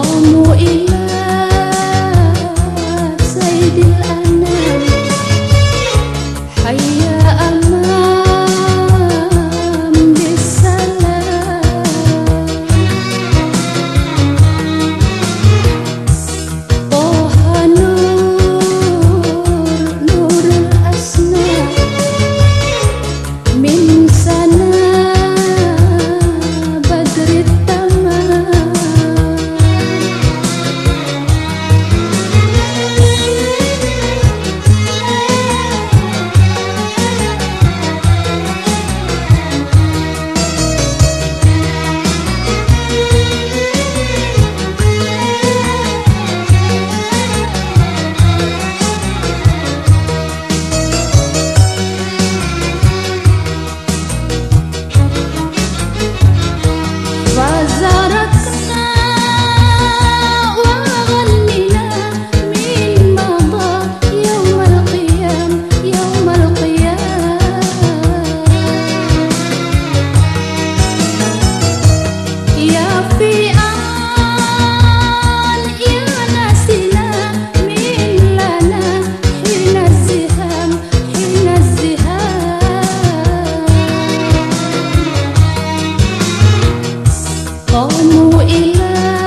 思い قوموا إلى